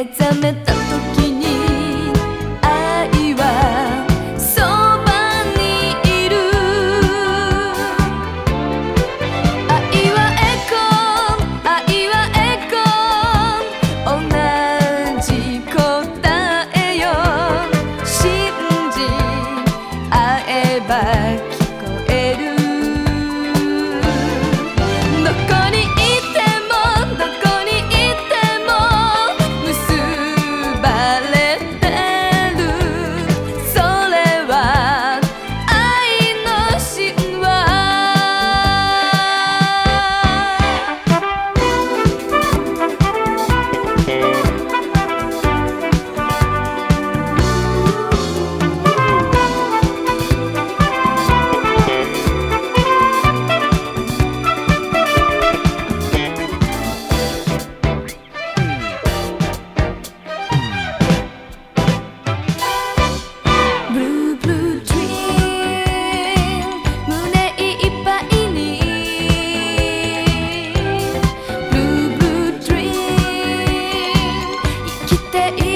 目覚めた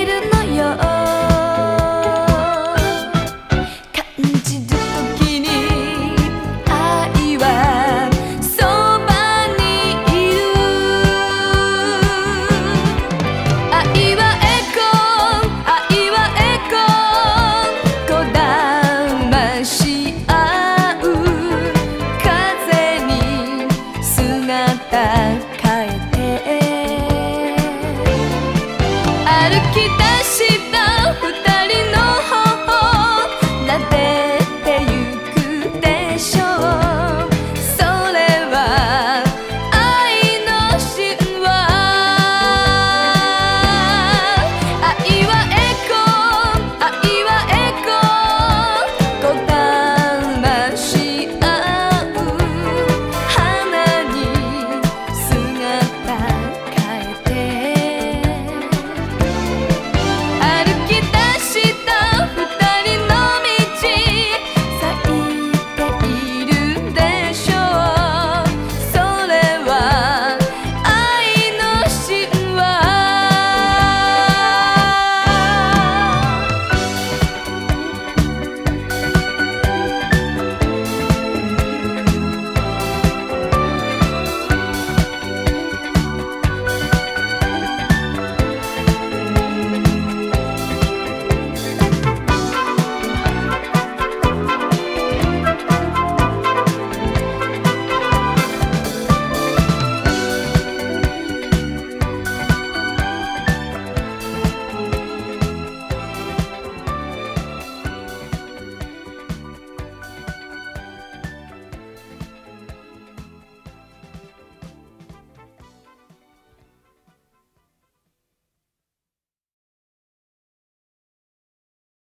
いる感じる時に愛はそばにいる。愛はエコ愛はエコこだまし合う風に姿